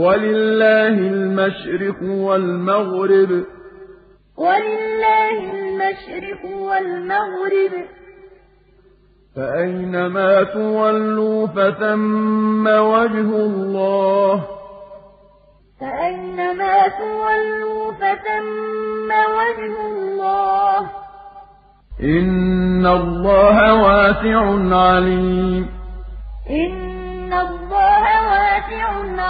ولله المشرق والمغرب. ولله المشرق والمغرب. فأينما تولوا فثم وجه الله. فأينما تولوا فثم وجه الله. إن الله واسع عليم. إن الله واسع عليم